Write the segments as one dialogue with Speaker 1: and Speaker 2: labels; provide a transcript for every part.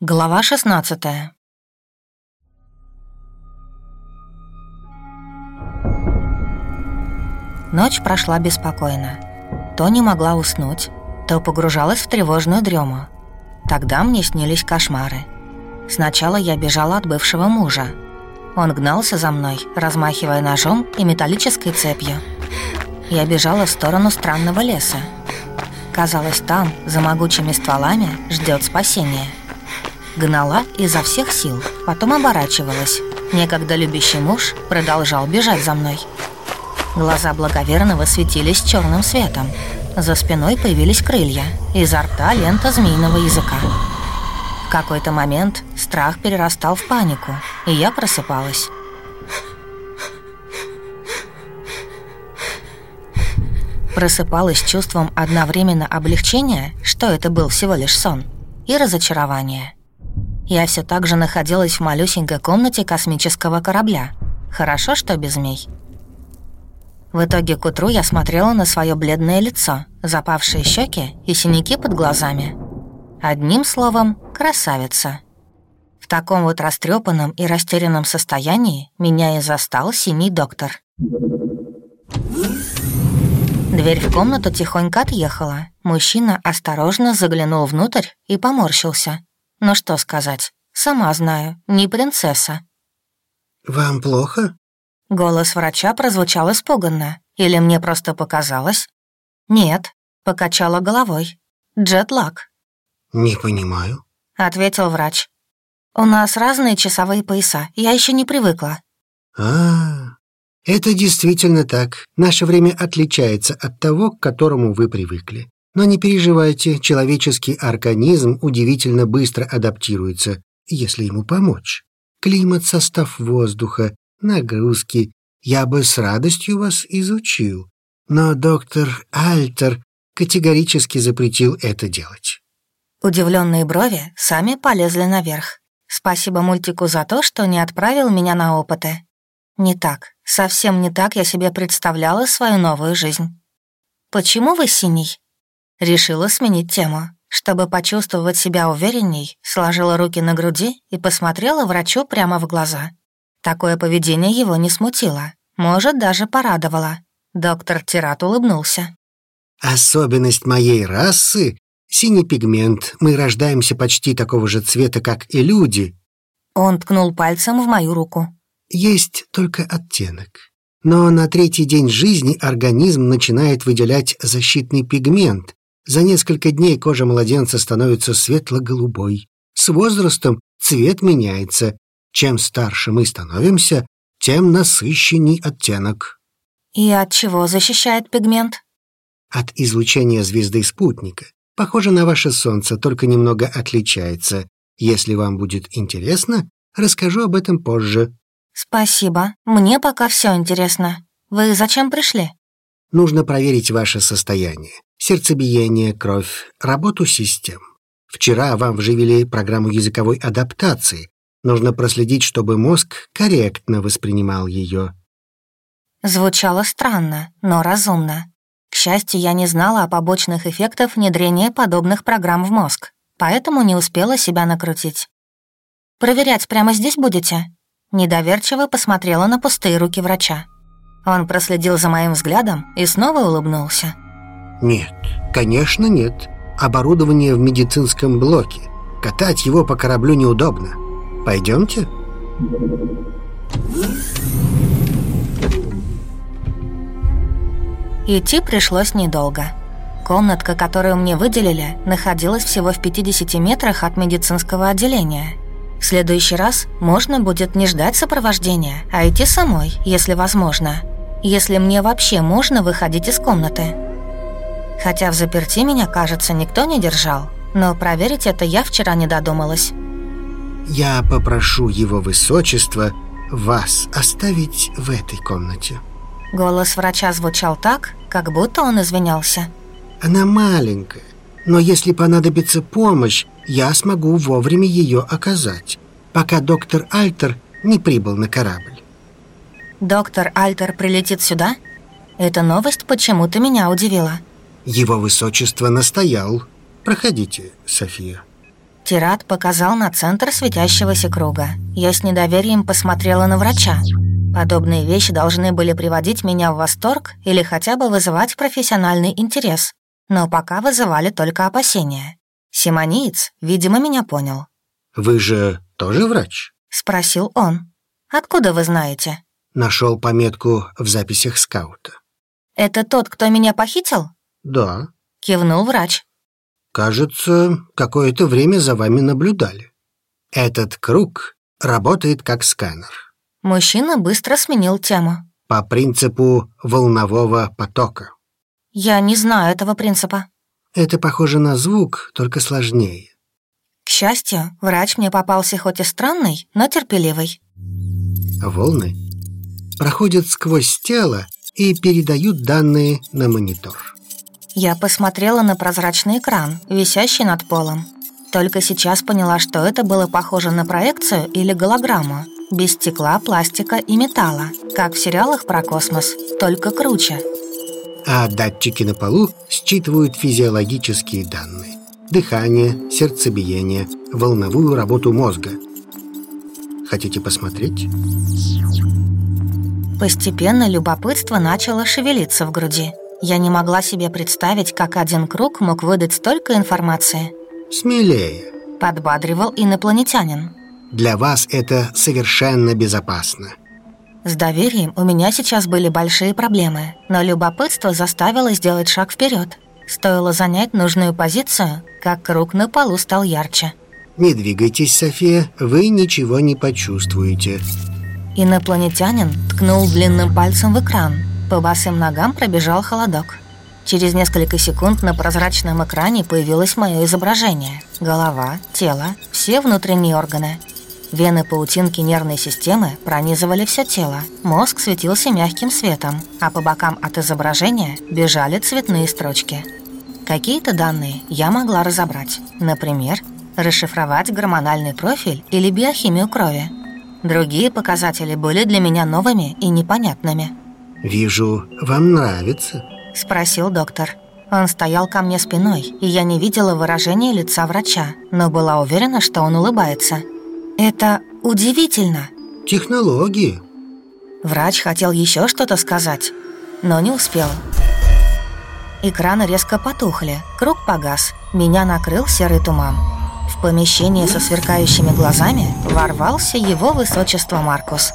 Speaker 1: Глава 16 Ночь прошла беспокойно. То не могла уснуть, то погружалась в тревожную дрему. Тогда мне снились кошмары. Сначала я бежала от бывшего мужа. Он гнался за мной, размахивая ножом и металлической цепью. Я бежала в сторону странного леса. Казалось, там, за могучими стволами, ждет спасение. Гнала изо всех сил, потом оборачивалась. Некогда любящий муж продолжал бежать за мной. Глаза благоверного светились черным светом. За спиной появились крылья, изо рта лента змеиного языка. В какой-то момент страх перерастал в панику, и я просыпалась. Просыпалась чувством одновременно облегчения, что это был всего лишь сон, и разочарования. Я все так же находилась в малюсенькой комнате космического корабля. Хорошо, что без змей. В итоге к утру я смотрела на свое бледное лицо, запавшие щеки и синяки под глазами. Одним словом, красавица. В таком вот растрепанном и растерянном состоянии меня и застал синий доктор. Дверь в комнату тихонько отъехала. Мужчина осторожно заглянул внутрь и поморщился. Ну что сказать, сама знаю, не принцесса.
Speaker 2: «Вам плохо?»
Speaker 1: Голос врача прозвучал испуганно. Или мне просто показалось? «Нет», — покачала головой. «Джетлаг».
Speaker 2: «Не понимаю», —
Speaker 1: ответил врач. «У нас разные часовые пояса, я еще не привыкла».
Speaker 2: А, -а, а это действительно так. Наше время отличается от того, к которому вы привыкли. Но не переживайте, человеческий организм удивительно быстро адаптируется, если ему помочь. Климат, состав воздуха, нагрузки. Я бы с радостью вас изучил. Но доктор Альтер категорически запретил это делать.
Speaker 1: Удивленные брови сами полезли наверх. Спасибо мультику за то, что не отправил меня на опыты. Не так, совсем не так я себе представляла свою новую жизнь. «Почему вы синий?» Решила сменить тему. Чтобы почувствовать себя уверенней, сложила руки на груди и посмотрела врачу прямо в глаза. Такое поведение его не смутило, может, даже порадовало. Доктор Тират улыбнулся.
Speaker 2: «Особенность моей расы — синий пигмент. Мы рождаемся почти такого же цвета, как и люди».
Speaker 1: Он ткнул пальцем в мою руку.
Speaker 2: «Есть только оттенок. Но на третий день жизни организм начинает выделять защитный пигмент, за несколько дней кожа младенца становится светло-голубой. С возрастом цвет меняется. Чем старше мы становимся, тем насыщенней оттенок.
Speaker 1: И от чего защищает пигмент?
Speaker 2: От излучения звезды-спутника. Похоже на ваше солнце, только немного отличается. Если вам будет интересно, расскажу об этом позже.
Speaker 1: Спасибо. Мне пока все интересно. Вы зачем пришли?
Speaker 2: Нужно проверить ваше состояние сердцебиение, кровь, работу систем. Вчера вам вживили программу языковой адаптации. Нужно проследить, чтобы мозг корректно воспринимал ее.
Speaker 1: Звучало странно, но разумно. К счастью, я не знала о побочных эффектах внедрения подобных программ в мозг, поэтому не успела себя накрутить. «Проверять прямо здесь будете?» Недоверчиво посмотрела на пустые руки врача. Он проследил за моим взглядом и снова улыбнулся.
Speaker 2: Нет, конечно нет. Оборудование в медицинском блоке. Катать его по кораблю неудобно. Пойдемте.
Speaker 1: Идти пришлось недолго. Комнатка, которую мне выделили, находилась всего в 50 метрах от медицинского отделения. В следующий раз можно будет не ждать сопровождения, а идти самой, если возможно. Если мне вообще можно выходить из комнаты. Хотя в заперти меня, кажется, никто не держал. Но проверить это я вчера не додумалась.
Speaker 2: Я попрошу его высочество вас оставить в этой комнате.
Speaker 1: Голос врача звучал так, как будто он извинялся.
Speaker 2: Она маленькая, но если понадобится помощь, я смогу вовремя ее оказать, пока доктор Альтер не прибыл на корабль.
Speaker 1: Доктор Альтер прилетит сюда? Эта новость почему-то меня удивила.
Speaker 2: Его высочество настоял. Проходите, София.
Speaker 1: Тират показал на центр светящегося круга. Я с недоверием посмотрела на врача. Подобные вещи должны были приводить меня в восторг или хотя бы вызывать профессиональный интерес, но пока вызывали только опасения. Симониец, видимо, меня понял.
Speaker 2: «Вы же тоже врач?»
Speaker 1: — спросил он. «Откуда вы знаете?»
Speaker 2: Нашел пометку в записях скаута.
Speaker 1: «Это тот, кто меня похитил?»
Speaker 2: «Да», —
Speaker 1: кивнул врач.
Speaker 2: «Кажется, какое-то время за вами наблюдали. Этот круг работает как сканер».
Speaker 1: Мужчина быстро сменил тему.
Speaker 2: «По принципу волнового потока».
Speaker 1: «Я не знаю этого принципа».
Speaker 2: «Это похоже на звук, только сложнее».
Speaker 1: К счастью, врач мне попался хоть и странный, но терпеливый.
Speaker 2: Волны проходят сквозь тело и передают данные на монитор.
Speaker 1: Я посмотрела на прозрачный экран, висящий над полом. Только сейчас поняла, что это было похоже на проекцию или голограмму. Без стекла, пластика и металла, как в сериалах про космос, только круче.
Speaker 2: А датчики на полу считывают физиологические данные. Дыхание, сердцебиение, волновую работу мозга. Хотите посмотреть?
Speaker 1: Постепенно любопытство начало шевелиться в груди. Я не могла себе представить, как один круг мог выдать столько информации.
Speaker 2: «Смелее», —
Speaker 1: подбадривал инопланетянин.
Speaker 2: «Для вас это совершенно безопасно».
Speaker 1: С доверием у меня сейчас были большие проблемы, но любопытство заставило сделать шаг вперед. Стоило занять нужную позицию, как круг на полу стал ярче.
Speaker 2: «Не двигайтесь, София, вы ничего не почувствуете»,
Speaker 1: Инопланетянин ткнул длинным пальцем в экран. По босым ногам пробежал холодок. Через несколько секунд на прозрачном экране появилось мое изображение. Голова, тело, все внутренние органы. Вены паутинки нервной системы пронизывали все тело. Мозг светился мягким светом, а по бокам от изображения бежали цветные строчки. Какие-то данные я могла разобрать. Например, расшифровать гормональный профиль или биохимию крови. Другие показатели были для меня новыми и непонятными.
Speaker 2: «Вижу, вам нравится?»
Speaker 1: – спросил доктор. Он стоял ко мне спиной, и я не видела выражения лица врача, но была уверена, что он улыбается. «Это удивительно!»
Speaker 2: «Технологии!»
Speaker 1: Врач хотел еще что-то сказать, но не успел. Экраны резко потухли, круг погас, меня накрыл серый туман. В помещение со сверкающими глазами ворвался его высочество Маркус.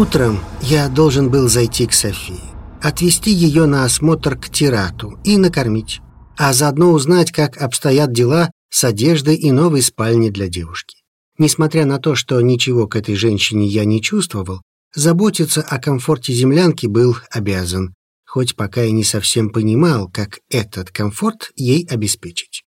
Speaker 2: Утром я должен был зайти к Софии, отвезти ее на осмотр к Тирату и накормить, а заодно узнать, как обстоят дела с одеждой и новой спальней для девушки. Несмотря на то, что ничего к этой женщине я не чувствовал, заботиться о комфорте землянки был обязан, хоть пока и не совсем понимал, как этот комфорт ей обеспечить.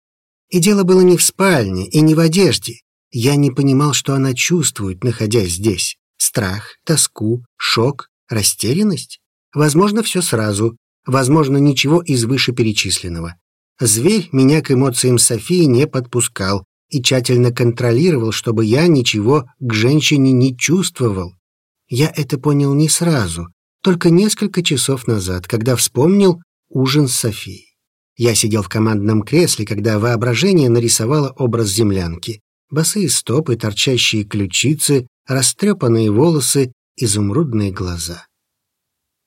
Speaker 2: И дело было не в спальне и не в одежде. Я не понимал, что она чувствует, находясь здесь. Страх, тоску, шок, растерянность? Возможно, все сразу. Возможно, ничего из вышеперечисленного. Зверь меня к эмоциям Софии не подпускал, и тщательно контролировал, чтобы я ничего к женщине не чувствовал. Я это понял не сразу, только несколько часов назад, когда вспомнил ужин с Софией. Я сидел в командном кресле, когда воображение нарисовало образ землянки. Босые стопы, торчащие ключицы, растрепанные волосы, изумрудные глаза.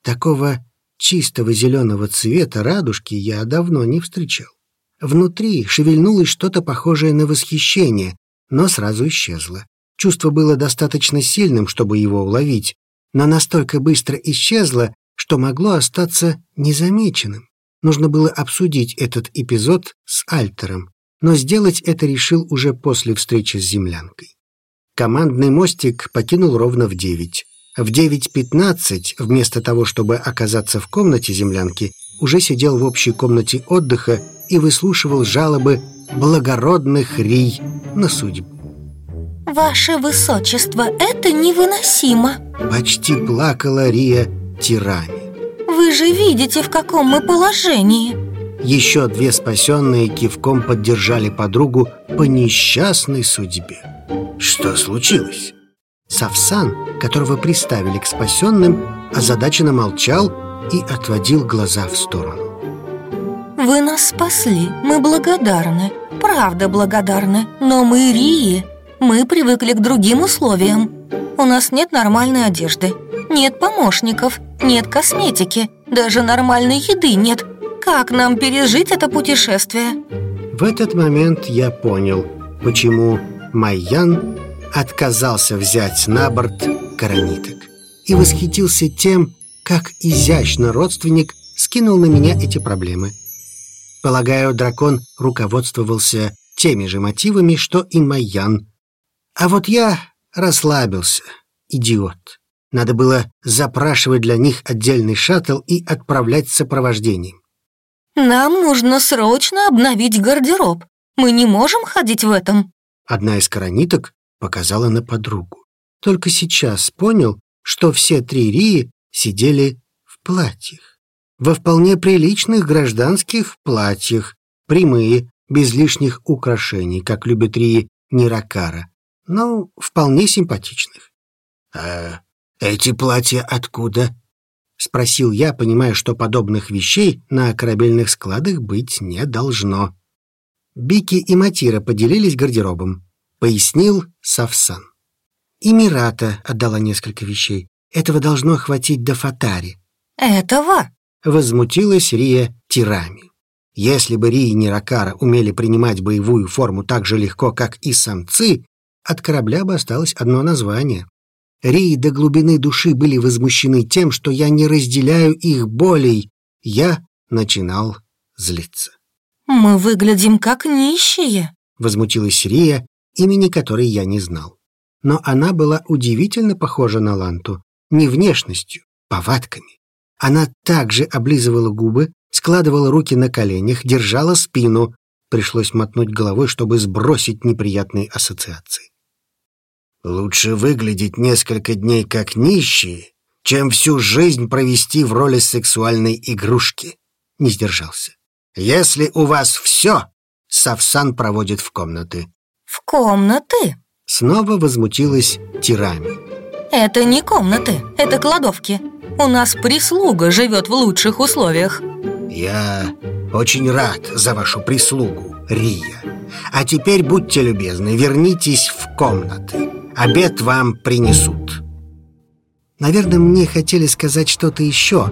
Speaker 2: Такого чистого зеленого цвета радужки я давно не встречал. Внутри шевельнулось что-то похожее на восхищение, но сразу исчезло. Чувство было достаточно сильным, чтобы его уловить, но настолько быстро исчезло, что могло остаться незамеченным. Нужно было обсудить этот эпизод с Альтером, но сделать это решил уже после встречи с землянкой. Командный мостик покинул ровно в девять. В 9.15, вместо того, чтобы оказаться в комнате землянки, уже сидел в общей комнате отдыха и выслушивал жалобы благородных рий на судьбу.
Speaker 1: «Ваше высочество, это невыносимо!»
Speaker 2: Почти плакала Рия Тирани.
Speaker 1: «Вы же видите, в каком мы положении!»
Speaker 2: Еще две спасенные кивком поддержали подругу по несчастной судьбе.
Speaker 3: Что случилось?
Speaker 2: Савсан, которого приставили к спасенным, озадаченно молчал и отводил глаза в сторону.
Speaker 1: Вы нас спасли, мы благодарны, правда благодарны, но мы Рии, мы привыкли к другим условиям. У нас нет нормальной одежды, нет помощников, нет косметики, даже нормальной еды нет. Как нам пережить это путешествие?
Speaker 2: В этот момент я понял, почему Майян отказался взять на борт корониток и восхитился тем, как изящно родственник скинул на меня эти проблемы. Полагаю, дракон руководствовался теми же мотивами, что и Майян. А вот я расслабился, идиот. Надо было запрашивать для них отдельный шаттл и отправлять с сопровождением.
Speaker 1: Нам нужно срочно обновить гардероб. Мы не можем ходить в этом.
Speaker 2: Одна из корониток показала на подругу. Только сейчас понял, что все три Рии сидели в платьях. Во вполне приличных гражданских платьях, прямые, без лишних украшений, как любят Рии Ниракара, но вполне симпатичных.
Speaker 3: «А эти платья откуда?»
Speaker 2: — спросил я, понимая, что подобных вещей на корабельных складах быть не должно. Бики и Матира поделились гардеробом, пояснил Савсан. И Мирата отдала несколько вещей. Этого должно хватить до Фатари.
Speaker 1: Этого?
Speaker 2: Возмутилась Рия Тирами. Если бы Рии и Ниракара умели принимать боевую форму так же легко, как и самцы, от корабля бы осталось одно название. Рии до глубины души были возмущены тем, что я не разделяю их болей. Я начинал злиться.
Speaker 1: «Мы выглядим как нищие», —
Speaker 2: возмутилась Рия, имени которой я не знал. Но она была удивительно похожа на Ланту, не внешностью, повадками. Она также облизывала губы, складывала руки на коленях, держала спину. Пришлось мотнуть головой, чтобы сбросить неприятные ассоциации.
Speaker 3: Лучше выглядеть несколько дней как нищие, чем всю жизнь провести в роли сексуальной игрушки. Не сдержался. Если у вас все, Савсан проводит в комнаты.
Speaker 1: В комнаты?
Speaker 2: Снова возмутилась Тирами.
Speaker 1: Это не комнаты, это кладовки. У нас прислуга живет в лучших условиях.
Speaker 3: Я очень рад за вашу прислугу, Рия. А теперь будьте любезны, вернитесь в комнаты. Обед вам принесут.
Speaker 2: Наверное, мне хотели сказать что-то еще,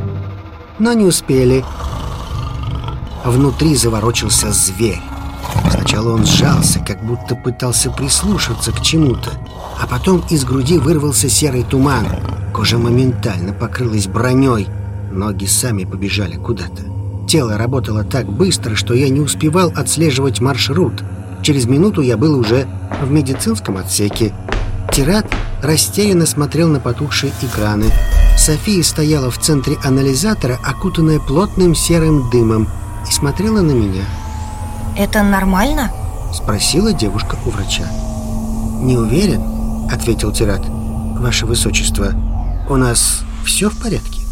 Speaker 2: но не успели. Внутри заворочился зверь. Сначала он сжался, как будто пытался прислушаться к чему-то, а потом из груди вырвался серый туман. Кожа моментально покрылась броней, ноги сами побежали куда-то. Тело работало так быстро, что я не успевал отслеживать маршрут. Через минуту я был уже в медицинском отсеке, Тират растерянно смотрел на потухшие экраны. София стояла в центре анализатора, окутанная плотным серым дымом, и смотрела на меня.
Speaker 1: «Это нормально?»
Speaker 2: — спросила девушка у врача. «Не уверен», — ответил Тират. «Ваше Высочество, у нас все в порядке?»